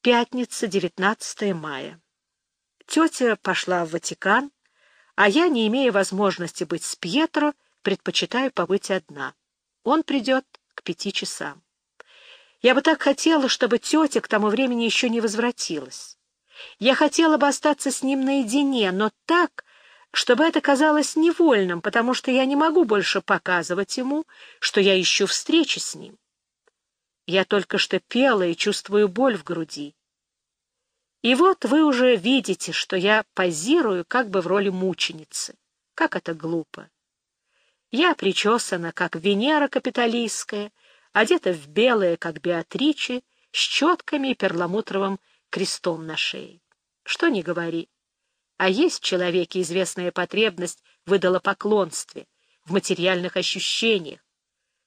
Пятница, 19 мая. Тетя пошла в Ватикан, а я, не имея возможности быть с Пьетро, предпочитаю побыть одна. Он придет к пяти часам. Я бы так хотела, чтобы тетя к тому времени еще не возвратилась. Я хотела бы остаться с ним наедине, но так, чтобы это казалось невольным, потому что я не могу больше показывать ему, что я ищу встречи с ним. Я только что пела и чувствую боль в груди. И вот вы уже видите, что я позирую как бы в роли мученицы. Как это глупо. Я причесана, как Венера капиталистская, одета в белое, как Беатриче, с четками и перламутровым крестом на шее. Что ни говори. А есть в человеке известная потребность в идолопоклонстве, в материальных ощущениях.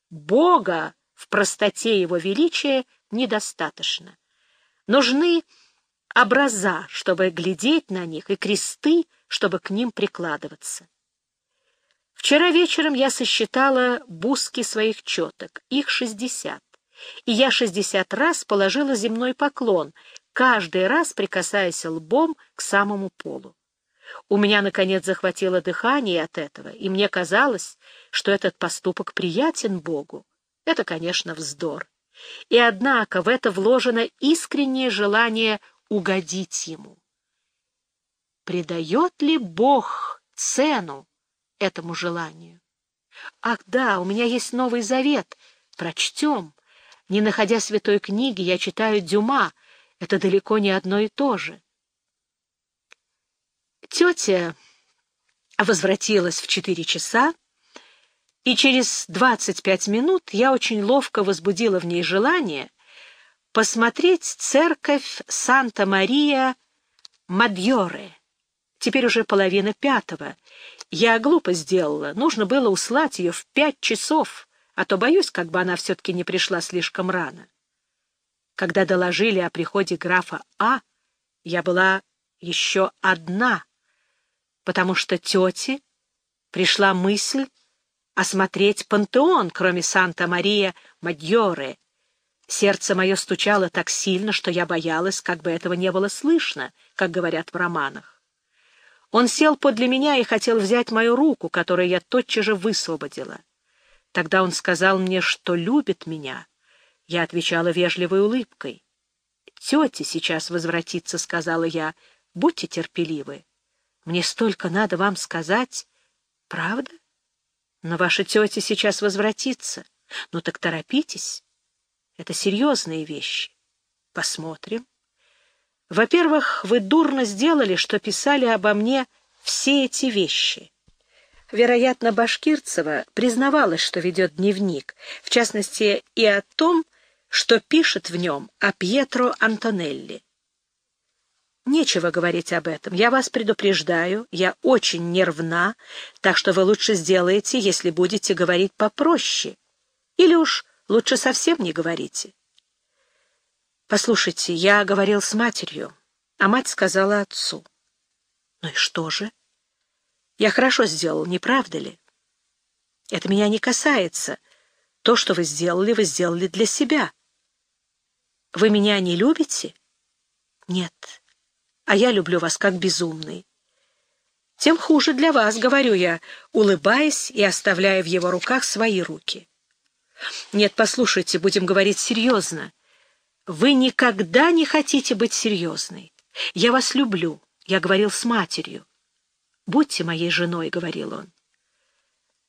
Бога в простоте его величия недостаточно. Нужны образа, чтобы глядеть на них, и кресты, чтобы к ним прикладываться. Вчера вечером я сосчитала буски своих четок, их шестьдесят, и я шестьдесят раз положила земной поклон, каждый раз прикасаясь лбом к самому полу. У меня, наконец, захватило дыхание от этого, и мне казалось, что этот поступок приятен Богу. Это, конечно, вздор. И однако в это вложено искреннее желание угодить Ему. Придает ли Бог цену этому желанию? Ах да, у меня есть Новый Завет. Прочтем. Не находя святой книги, я читаю Дюма. Это далеко не одно и то же. Тетя возвратилась в четыре часа, и через двадцать пять минут я очень ловко возбудила в ней желание посмотреть церковь Санта-Мария Мадьоре. Теперь уже половина пятого. Я глупо сделала. Нужно было услать ее в пять часов, а то боюсь, как бы она все-таки не пришла слишком рано. Когда доложили о приходе графа А, я была еще одна — потому что тете пришла мысль осмотреть пантеон, кроме Санта-Мария Мадьоре. Сердце мое стучало так сильно, что я боялась, как бы этого не было слышно, как говорят в романах. Он сел подле меня и хотел взять мою руку, которую я тотчас же высвободила. Тогда он сказал мне, что любит меня. Я отвечала вежливой улыбкой. «Тетя сейчас возвратится», — сказала я. «Будьте терпеливы». Мне столько надо вам сказать. Правда? Но ваша тетя сейчас возвратится. Ну так торопитесь. Это серьезные вещи. Посмотрим. Во-первых, вы дурно сделали, что писали обо мне все эти вещи. Вероятно, Башкирцева признавалась, что ведет дневник, в частности и о том, что пишет в нем о Пьетро Антонелли. Нечего говорить об этом. Я вас предупреждаю, я очень нервна, так что вы лучше сделаете, если будете говорить попроще. Или уж лучше совсем не говорите. Послушайте, я говорил с матерью, а мать сказала отцу. Ну и что же? Я хорошо сделал, не правда ли? Это меня не касается. То, что вы сделали, вы сделали для себя. Вы меня не любите? Нет а я люблю вас как безумный. Тем хуже для вас, говорю я, улыбаясь и оставляя в его руках свои руки. Нет, послушайте, будем говорить серьезно. Вы никогда не хотите быть серьезной. Я вас люблю, я говорил с матерью. Будьте моей женой, — говорил он.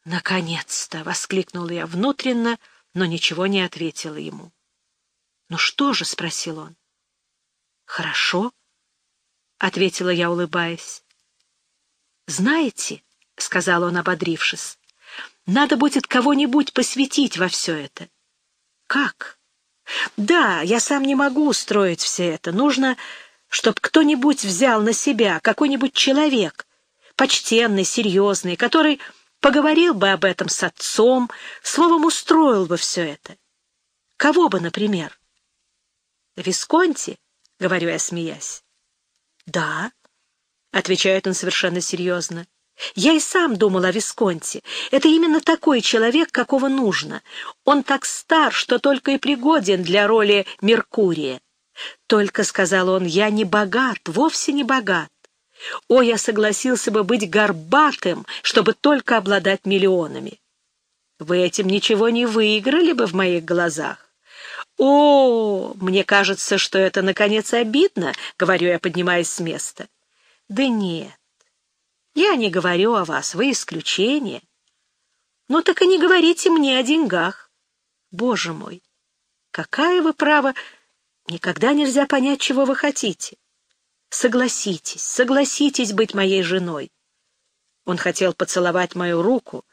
«Наконец-то!» — воскликнула я внутренно, но ничего не ответила ему. «Ну что же?» — спросил он. «Хорошо», — ответила я, улыбаясь. «Знаете, — сказал он, ободрившись, — надо будет кого-нибудь посвятить во все это». «Как?» «Да, я сам не могу устроить все это. Нужно, чтобы кто-нибудь взял на себя, какой-нибудь человек, почтенный, серьезный, который поговорил бы об этом с отцом, словом, устроил бы все это. Кого бы, например?» «Висконти?» — говорю я, смеясь. «Да», — отвечает он совершенно серьезно. «Я и сам думал о Висконте. Это именно такой человек, какого нужно. Он так стар, что только и пригоден для роли Меркурия. Только, — сказал он, — я не богат, вовсе не богат. О, я согласился бы быть горбатым, чтобы только обладать миллионами. Вы этим ничего не выиграли бы в моих глазах. О, мне кажется, что это, наконец, обидно, — говорю я, поднимаясь с места. Да нет, я не говорю о вас, вы исключение. Ну так и не говорите мне о деньгах. Боже мой, какая вы право... Никогда нельзя понять, чего вы хотите. Согласитесь, согласитесь быть моей женой. Он хотел поцеловать мою руку,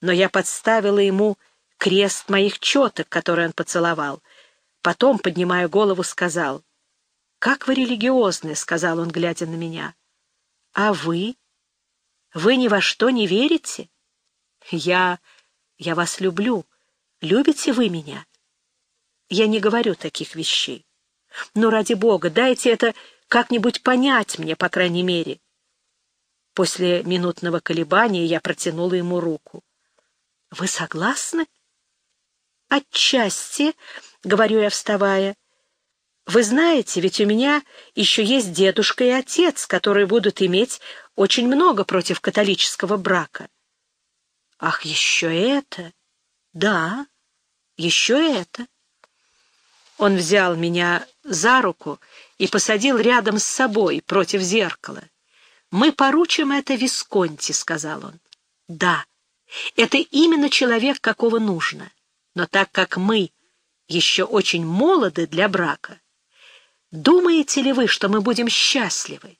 но я подставила ему крест моих четок, который он поцеловал. Потом, поднимая голову, сказал, «Как вы религиозны», — сказал он, глядя на меня. «А вы? Вы ни во что не верите?» «Я... я вас люблю. Любите вы меня?» Я не говорю таких вещей. Но ради бога, дайте это как-нибудь понять мне, по крайней мере. После минутного колебания я протянула ему руку. — Вы согласны? — Отчасти, — говорю я, вставая. — Вы знаете, ведь у меня еще есть дедушка и отец, которые будут иметь очень много против католического брака. — Ах, еще это? Да, еще это. Он взял меня за руку и посадил рядом с собой против зеркала. «Мы поручим это Висконти», — сказал он. «Да, это именно человек, какого нужно. Но так как мы еще очень молоды для брака, думаете ли вы, что мы будем счастливы?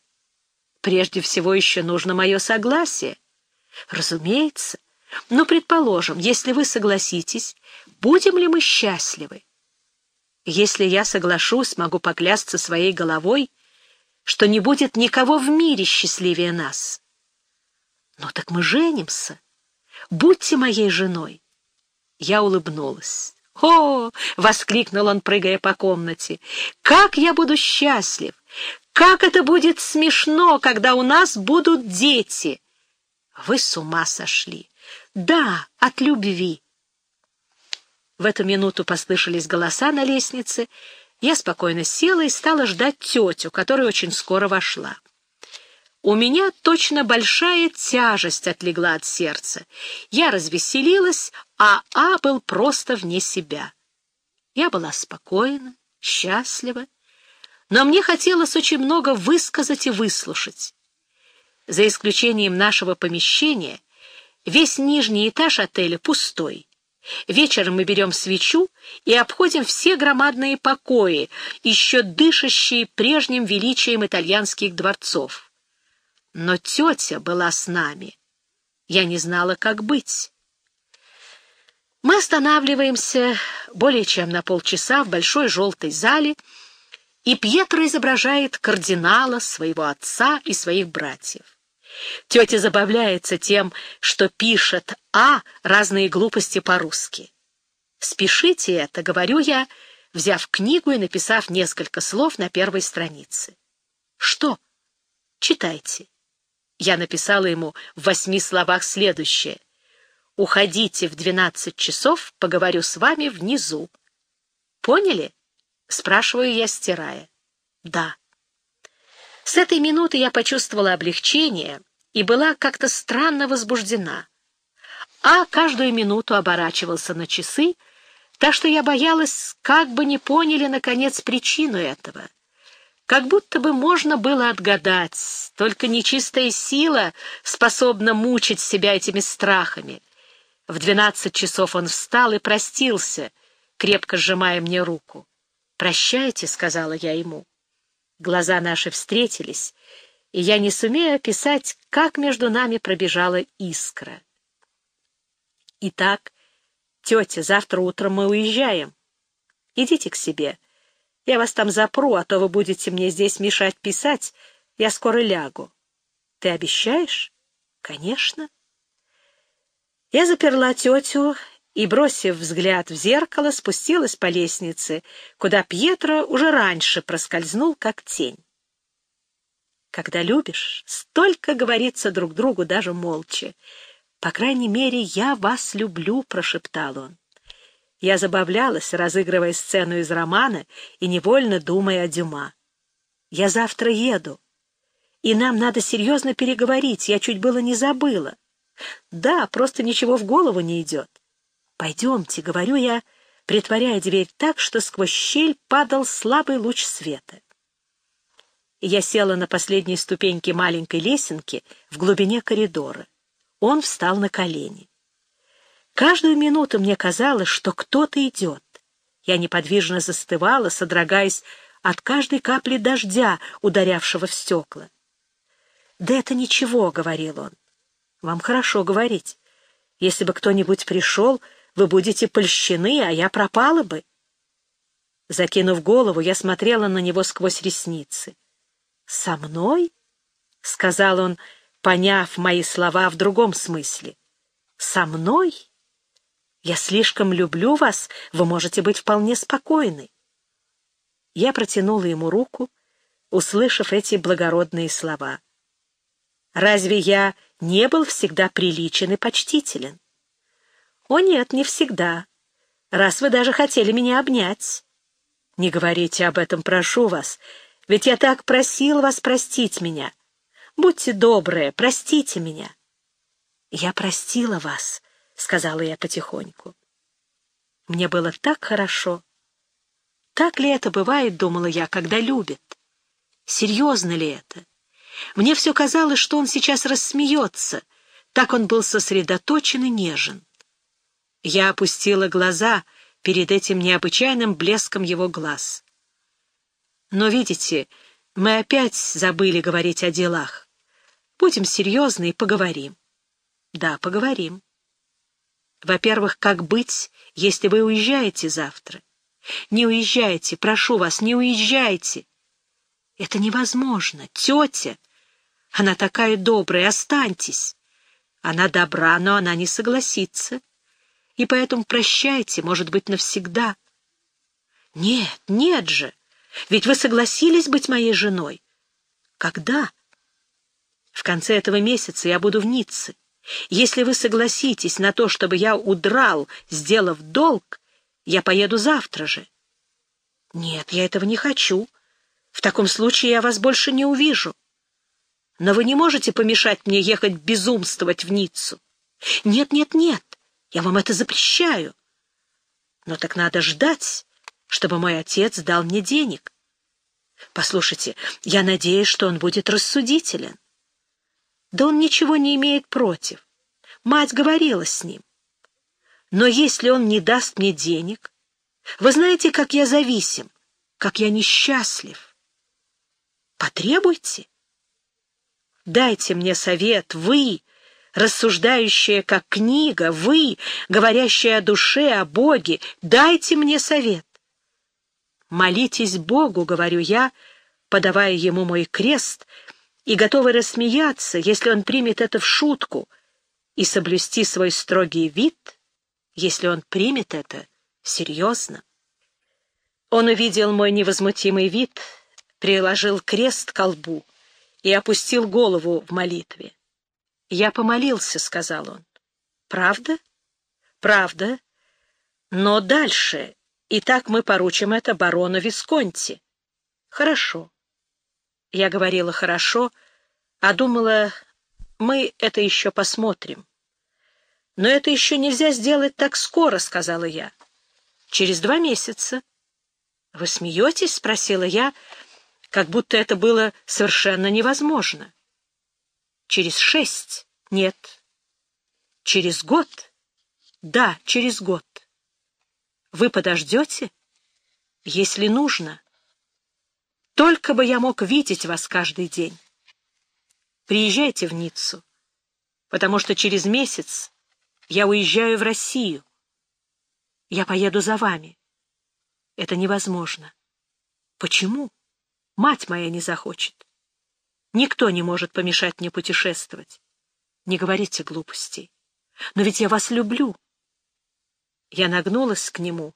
Прежде всего еще нужно мое согласие. Разумеется. Но, предположим, если вы согласитесь, будем ли мы счастливы? Если я соглашусь, могу поклясться своей головой, что не будет никого в мире счастливее нас. Ну так мы женимся. Будьте моей женой. Я улыбнулась. «О!» — воскликнул он, прыгая по комнате. «Как я буду счастлив! Как это будет смешно, когда у нас будут дети!» «Вы с ума сошли!» «Да, от любви!» В эту минуту послышались голоса на лестнице. Я спокойно села и стала ждать тетю, которая очень скоро вошла. У меня точно большая тяжесть отлегла от сердца. Я развеселилась, а А был просто вне себя. Я была спокойна, счастлива, но мне хотелось очень много высказать и выслушать. За исключением нашего помещения, весь нижний этаж отеля пустой. Вечером мы берем свечу и обходим все громадные покои, еще дышащие прежним величием итальянских дворцов. Но тетя была с нами. Я не знала, как быть. Мы останавливаемся более чем на полчаса в большой желтой зале, и Пьетро изображает кардинала, своего отца и своих братьев. Тетя забавляется тем, что пишет «а» разные глупости по-русски. «Спешите это», — говорю я, взяв книгу и написав несколько слов на первой странице. «Что?» «Читайте». Я написала ему в восьми словах следующее. «Уходите в двенадцать часов, поговорю с вами внизу». «Поняли?» — спрашиваю я, стирая. «Да». С этой минуты я почувствовала облегчение и была как-то странно возбуждена. А каждую минуту оборачивался на часы, так что я боялась, как бы не поняли, наконец, причину этого. Как будто бы можно было отгадать, только нечистая сила способна мучить себя этими страхами. В двенадцать часов он встал и простился, крепко сжимая мне руку. «Прощайте», — сказала я ему. Глаза наши встретились, и я не сумею описать, как между нами пробежала искра. Итак, тетя, завтра утром мы уезжаем. Идите к себе. Я вас там запру, а то вы будете мне здесь мешать писать. Я скоро лягу. Ты обещаешь? Конечно. Я заперла тетю и, бросив взгляд в зеркало, спустилась по лестнице, куда Пьетро уже раньше проскользнул, как тень. Когда любишь, столько говорится друг другу даже молча. «По крайней мере, я вас люблю», — прошептал он. Я забавлялась, разыгрывая сцену из романа и невольно думая о Дюма. «Я завтра еду, и нам надо серьезно переговорить, я чуть было не забыла. Да, просто ничего в голову не идет. Пойдемте, — говорю я, притворяя дверь так, что сквозь щель падал слабый луч света. Я села на последней ступеньке маленькой лесенки в глубине коридора. Он встал на колени. Каждую минуту мне казалось, что кто-то идет. Я неподвижно застывала, содрогаясь от каждой капли дождя, ударявшего в стекла. «Да это ничего», — говорил он. «Вам хорошо говорить. Если бы кто-нибудь пришел, вы будете польщены, а я пропала бы». Закинув голову, я смотрела на него сквозь ресницы. «Со мной?» — сказал он, поняв мои слова в другом смысле. «Со мной?» Я слишком люблю вас, вы можете быть вполне спокойны. Я протянула ему руку, услышав эти благородные слова. Разве я не был всегда приличен и почтителен? О нет, не всегда. Раз вы даже хотели меня обнять. Не говорите об этом, прошу вас, ведь я так просил вас простить меня. Будьте добрые, простите меня. Я простила вас, — сказала я потихоньку. Мне было так хорошо. Так ли это бывает, думала я, когда любит? Серьезно ли это? Мне все казалось, что он сейчас рассмеется. Так он был сосредоточен и нежен. Я опустила глаза перед этим необычайным блеском его глаз. Но, видите, мы опять забыли говорить о делах. Будем серьезны и поговорим. Да, поговорим. Во-первых, как быть, если вы уезжаете завтра? Не уезжайте, прошу вас, не уезжайте. Это невозможно. Тетя, она такая добрая, останьтесь. Она добра, но она не согласится. И поэтому прощайте, может быть, навсегда. Нет, нет же, ведь вы согласились быть моей женой. Когда? В конце этого месяца я буду в Ницце. Если вы согласитесь на то, чтобы я удрал, сделав долг, я поеду завтра же. Нет, я этого не хочу. В таком случае я вас больше не увижу. Но вы не можете помешать мне ехать безумствовать в Ниццу. Нет, нет, нет, я вам это запрещаю. Но так надо ждать, чтобы мой отец дал мне денег. Послушайте, я надеюсь, что он будет рассудителен. Да он ничего не имеет против. Мать говорила с ним. Но если он не даст мне денег, вы знаете, как я зависим, как я несчастлив. Потребуйте. Дайте мне совет, вы, рассуждающая как книга, вы, говорящая о душе, о Боге, дайте мне совет. Молитесь Богу, говорю я, подавая ему мой крест — и готовы рассмеяться, если он примет это в шутку, и соблюсти свой строгий вид, если он примет это серьезно. Он увидел мой невозмутимый вид, приложил крест к колбу и опустил голову в молитве. «Я помолился», — сказал он. «Правда?» «Правда. Но дальше. И так мы поручим это барону Висконти». «Хорошо. Я говорила хорошо, а думала, мы это еще посмотрим. Но это еще нельзя сделать так скоро, сказала я. Через два месяца. Вы смеетесь? спросила я, как будто это было совершенно невозможно. Через шесть? Нет. Через год? Да, через год. Вы подождете? Если нужно. Только бы я мог видеть вас каждый день. Приезжайте в Ниццу, потому что через месяц я уезжаю в Россию. Я поеду за вами. Это невозможно. Почему? Мать моя не захочет. Никто не может помешать мне путешествовать. Не говорите глупостей. Но ведь я вас люблю. Я нагнулась к нему,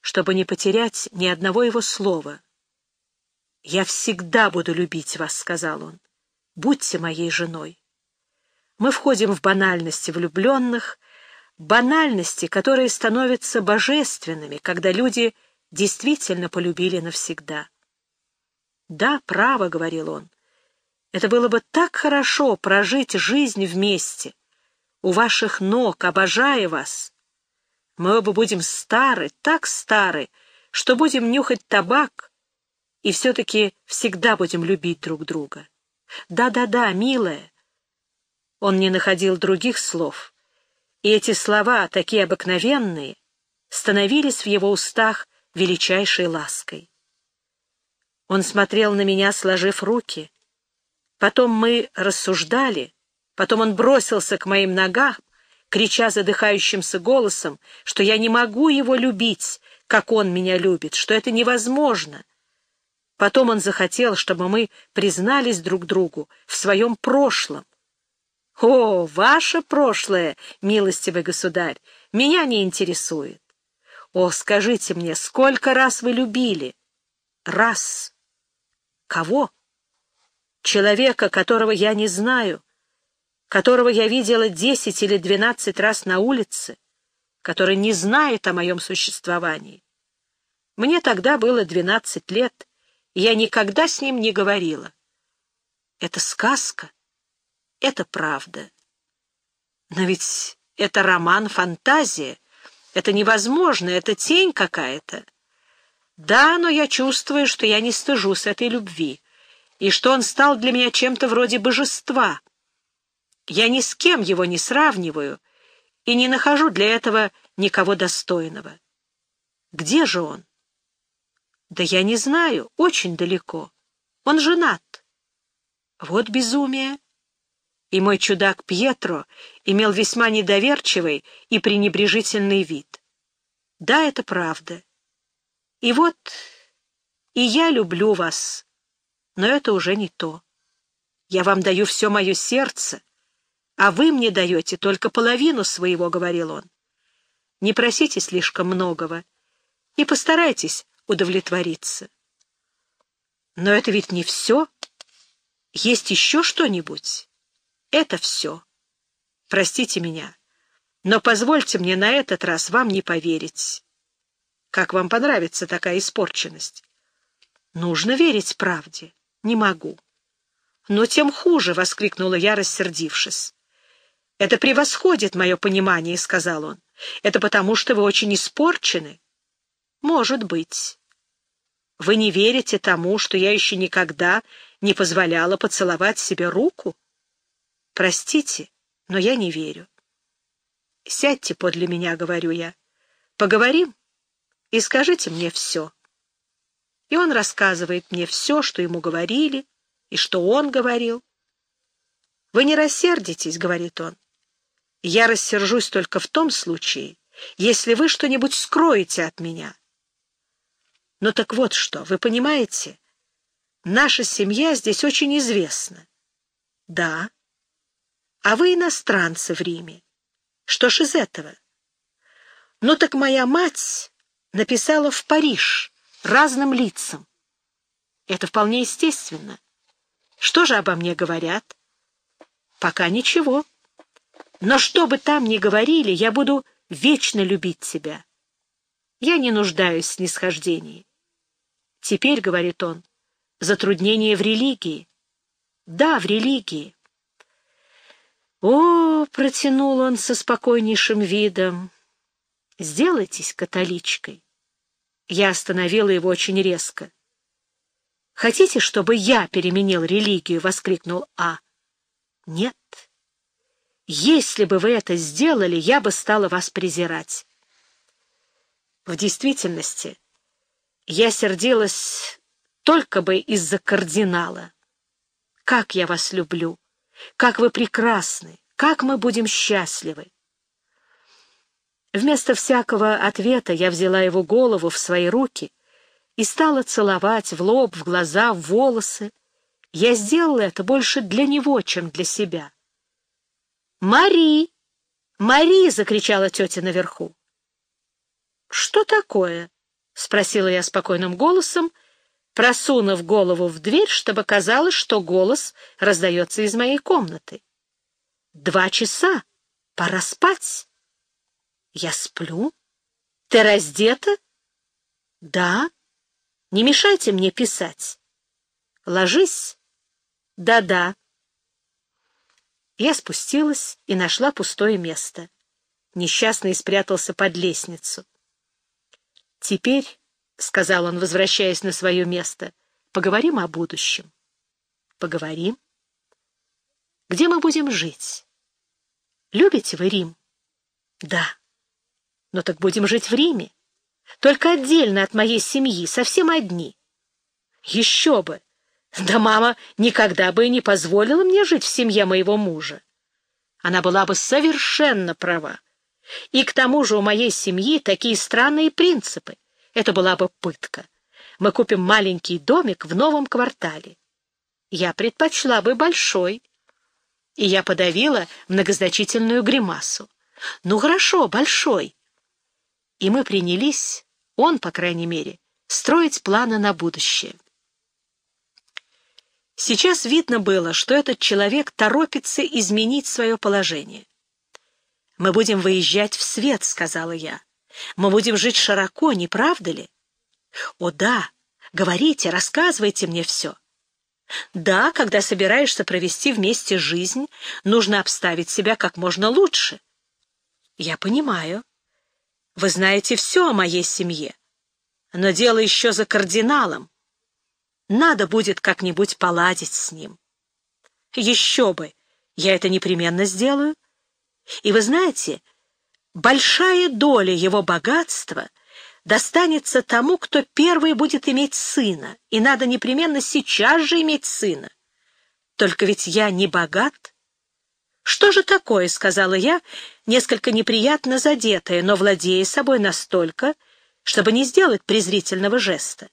чтобы не потерять ни одного его слова, «Я всегда буду любить вас», — сказал он. «Будьте моей женой». Мы входим в банальности влюбленных, банальности, которые становятся божественными, когда люди действительно полюбили навсегда. «Да, право», — говорил он, — «это было бы так хорошо прожить жизнь вместе, у ваших ног, обожая вас. Мы оба будем стары, так стары, что будем нюхать табак, и все-таки всегда будем любить друг друга. Да-да-да, милая». Он не находил других слов, и эти слова, такие обыкновенные, становились в его устах величайшей лаской. Он смотрел на меня, сложив руки. Потом мы рассуждали, потом он бросился к моим ногам, крича задыхающимся голосом, что я не могу его любить, как он меня любит, что это невозможно. Потом он захотел, чтобы мы признались друг другу в своем прошлом. О, ваше прошлое, милостивый государь, меня не интересует. О, скажите мне, сколько раз вы любили? Раз. Кого? Человека, которого я не знаю, которого я видела десять или двенадцать раз на улице, который не знает о моем существовании. Мне тогда было двенадцать лет, я никогда с ним не говорила. Это сказка, это правда. Но ведь это роман-фантазия, это невозможно, это тень какая-то. Да, но я чувствую, что я не стыжусь этой любви, и что он стал для меня чем-то вроде божества. Я ни с кем его не сравниваю и не нахожу для этого никого достойного. Где же он? Да я не знаю, очень далеко. Он женат. Вот безумие. И мой чудак Пьетро имел весьма недоверчивый и пренебрежительный вид. Да, это правда. И вот и я люблю вас, но это уже не то. Я вам даю все мое сердце, а вы мне даете только половину своего, — говорил он. Не просите слишком многого и постарайтесь удовлетвориться. Но это ведь не все. Есть еще что-нибудь? Это все. Простите меня, но позвольте мне на этот раз вам не поверить. Как вам понравится такая испорченность? Нужно верить правде. Не могу. Но тем хуже, — воскликнула я, рассердившись. Это превосходит мое понимание, — сказал он. Это потому, что вы очень испорчены. Может быть. Вы не верите тому, что я еще никогда не позволяла поцеловать себе руку? Простите, но я не верю. Сядьте подле меня, — говорю я. Поговорим и скажите мне все. И он рассказывает мне все, что ему говорили, и что он говорил. «Вы не рассердитесь», — говорит он. «Я рассержусь только в том случае, если вы что-нибудь скроете от меня». Ну так вот что, вы понимаете, наша семья здесь очень известна. Да. А вы иностранцы в Риме. Что ж из этого? Ну так моя мать написала в Париж разным лицам. Это вполне естественно. Что же обо мне говорят? Пока ничего. Но что бы там ни говорили, я буду вечно любить тебя. Я не нуждаюсь в снисхождении. Теперь, — говорит он, — затруднение в религии. Да, в религии. О, — протянул он со спокойнейшим видом, — сделайтесь католичкой. Я остановила его очень резко. «Хотите, чтобы я переменил религию?» — воскликнул А. «Нет. Если бы вы это сделали, я бы стала вас презирать». В действительности, я сердилась только бы из-за кардинала. Как я вас люблю! Как вы прекрасны! Как мы будем счастливы! Вместо всякого ответа я взяла его голову в свои руки и стала целовать в лоб, в глаза, в волосы. Я сделала это больше для него, чем для себя. «Мари! Мари!» — закричала тетя наверху. «Что такое?» — спросила я спокойным голосом, просунув голову в дверь, чтобы казалось, что голос раздается из моей комнаты. «Два часа! Пора спать!» Я сплю? Ты раздета? Да. Не мешайте мне писать. Ложись. Да-да. Я спустилась и нашла пустое место. Несчастный спрятался под лестницу. «Теперь, — сказал он, возвращаясь на свое место, — поговорим о будущем». «Поговорим? Где мы будем жить? Любите вы Рим?» «Да. Но так будем жить в Риме. Только отдельно от моей семьи, совсем одни». «Еще бы! Да мама никогда бы и не позволила мне жить в семье моего мужа. Она была бы совершенно права. И к тому же у моей семьи такие странные принципы. Это была бы пытка. Мы купим маленький домик в новом квартале. Я предпочла бы большой. И я подавила многозначительную гримасу. Ну хорошо, большой. И мы принялись, он, по крайней мере, строить планы на будущее. Сейчас видно было, что этот человек торопится изменить свое положение. «Мы будем выезжать в свет», — сказала я. «Мы будем жить широко, не правда ли?» «О да, говорите, рассказывайте мне все». «Да, когда собираешься провести вместе жизнь, нужно обставить себя как можно лучше». «Я понимаю. Вы знаете все о моей семье. Но дело еще за кардиналом. Надо будет как-нибудь поладить с ним. Еще бы, я это непременно сделаю. И вы знаете, большая доля его богатства достанется тому, кто первый будет иметь сына, и надо непременно сейчас же иметь сына. Только ведь я не богат. Что же такое, — сказала я, несколько неприятно задетая, но владея собой настолько, чтобы не сделать презрительного жеста.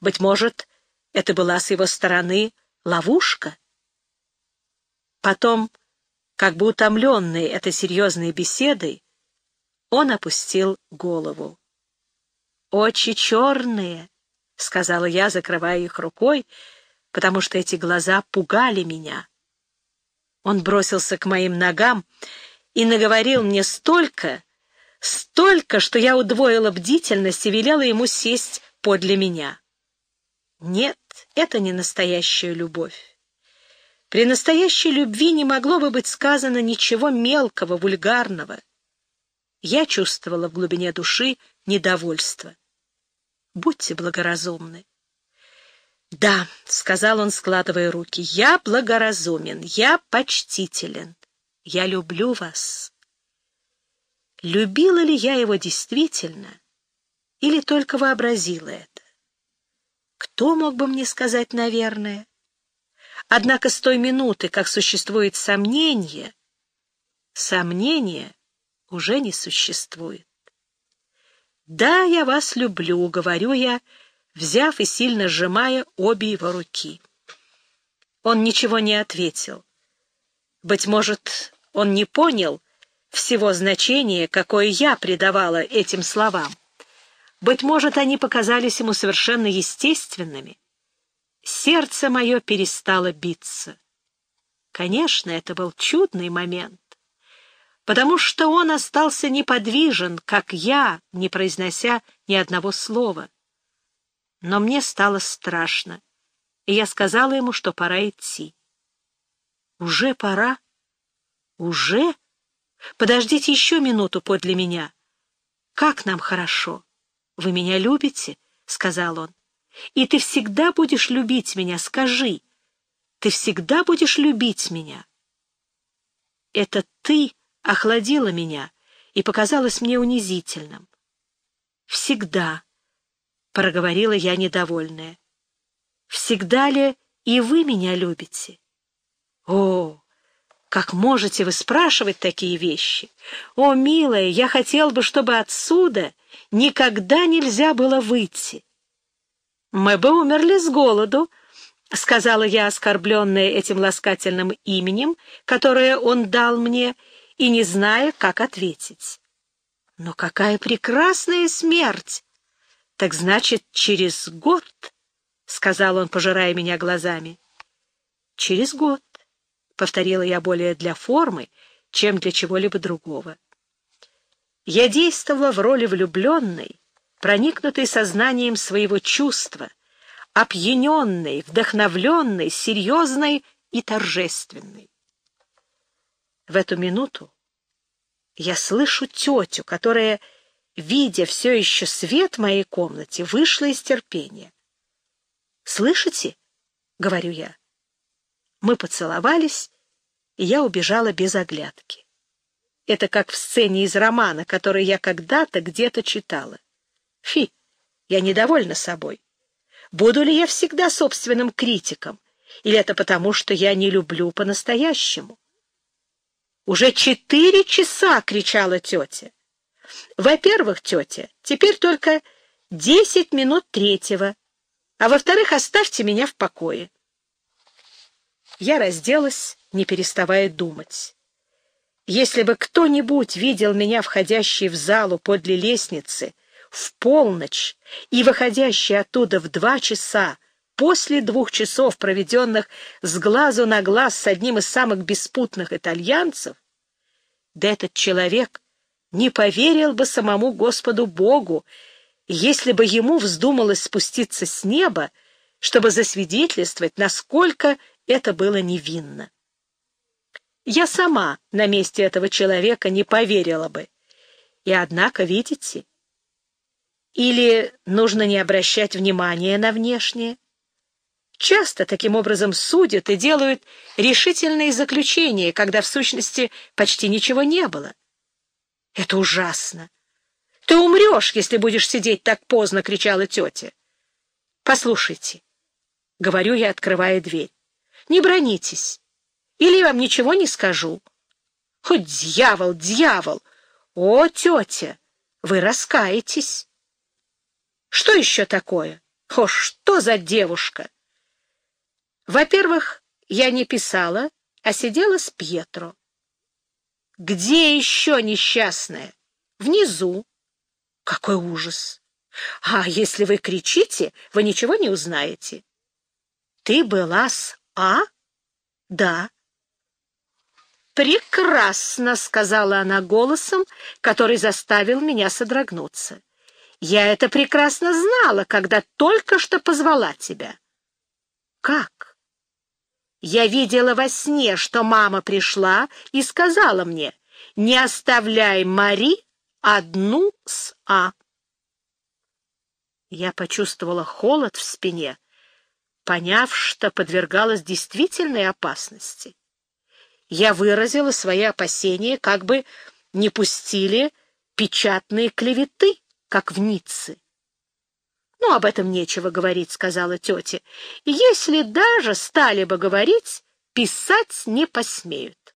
Быть может, это была с его стороны ловушка. Потом, как бы утомленный этой серьезной беседой, он опустил голову. «Очи черные», — сказала я, закрывая их рукой, потому что эти глаза пугали меня. Он бросился к моим ногам и наговорил мне столько, столько, что я удвоила бдительность и велела ему сесть подле меня. Нет, это не настоящая любовь. При настоящей любви не могло бы быть сказано ничего мелкого, вульгарного. Я чувствовала в глубине души недовольство. Будьте благоразумны. «Да», — сказал он, складывая руки, — «я благоразумен, я почтителен, я люблю вас». Любила ли я его действительно или только вообразила это? Кто мог бы мне сказать, наверное? Однако с той минуты, как существует сомнение, сомнения уже не существует. «Да, я вас люблю», — говорю я, взяв и сильно сжимая обе его руки. Он ничего не ответил. Быть может, он не понял всего значения, какое я придавала этим словам. Быть может, они показались ему совершенно естественными. Сердце мое перестало биться. Конечно, это был чудный момент, потому что он остался неподвижен, как я, не произнося ни одного слова. Но мне стало страшно, и я сказала ему, что пора идти. «Уже пора? Уже? Подождите еще минуту подле меня. Как нам хорошо!» «Вы меня любите?» — сказал он. «И ты всегда будешь любить меня, скажи. Ты всегда будешь любить меня». Это «ты» охладило меня и показалось мне унизительным. «Всегда», — проговорила я недовольная. «Всегда ли и вы меня любите?» «О, как можете вы спрашивать такие вещи? О, милая, я хотел бы, чтобы отсюда никогда нельзя было выйти. «Мы бы умерли с голоду», — сказала я, оскорбленная этим ласкательным именем, которое он дал мне, и не зная, как ответить. «Но какая прекрасная смерть! Так значит, через год?» — сказал он, пожирая меня глазами. «Через год», — повторила я более для формы, чем для чего-либо другого. Я действовала в роли влюбленной, проникнутой сознанием своего чувства, опьяненной, вдохновленной, серьезной и торжественной. В эту минуту я слышу тетю, которая, видя все еще свет в моей комнате, вышла из терпения. «Слышите?» — говорю я. Мы поцеловались, и я убежала без оглядки. Это как в сцене из романа, который я когда-то где-то читала. Фи, я недовольна собой. Буду ли я всегда собственным критиком? Или это потому, что я не люблю по-настоящему? «Уже четыре часа!» — кричала тетя. «Во-первых, тетя, теперь только десять минут третьего, а во-вторых, оставьте меня в покое». Я разделась, не переставая думать. Если бы кто-нибудь видел меня входящей в залу подле лестницы в полночь и выходящей оттуда в два часа после двух часов, проведенных с глазу на глаз с одним из самых беспутных итальянцев, да этот человек не поверил бы самому Господу Богу, если бы ему вздумалось спуститься с неба, чтобы засвидетельствовать, насколько это было невинно. Я сама на месте этого человека не поверила бы. И однако, видите, или нужно не обращать внимания на внешнее. Часто таким образом судят и делают решительные заключения, когда в сущности почти ничего не было. Это ужасно. Ты умрешь, если будешь сидеть так поздно, — кричала тетя. Послушайте, — говорю я, открывая дверь, — не бронитесь. Или я вам ничего не скажу? Хоть дьявол, дьявол! О, тетя, вы раскаетесь. Что еще такое? О, что за девушка? Во-первых, я не писала, а сидела с Пьетро. Где еще несчастная? Внизу. Какой ужас! А если вы кричите, вы ничего не узнаете. Ты была с А? Да. «Прекрасно!» — сказала она голосом, который заставил меня содрогнуться. «Я это прекрасно знала, когда только что позвала тебя». «Как?» «Я видела во сне, что мама пришла и сказала мне, не оставляй Мари одну с А». Я почувствовала холод в спине, поняв, что подвергалась действительной опасности я выразила свои опасения, как бы не пустили печатные клеветы, как в Ницце. «Ну, об этом нечего говорить», — сказала тетя. «Если даже стали бы говорить, писать не посмеют».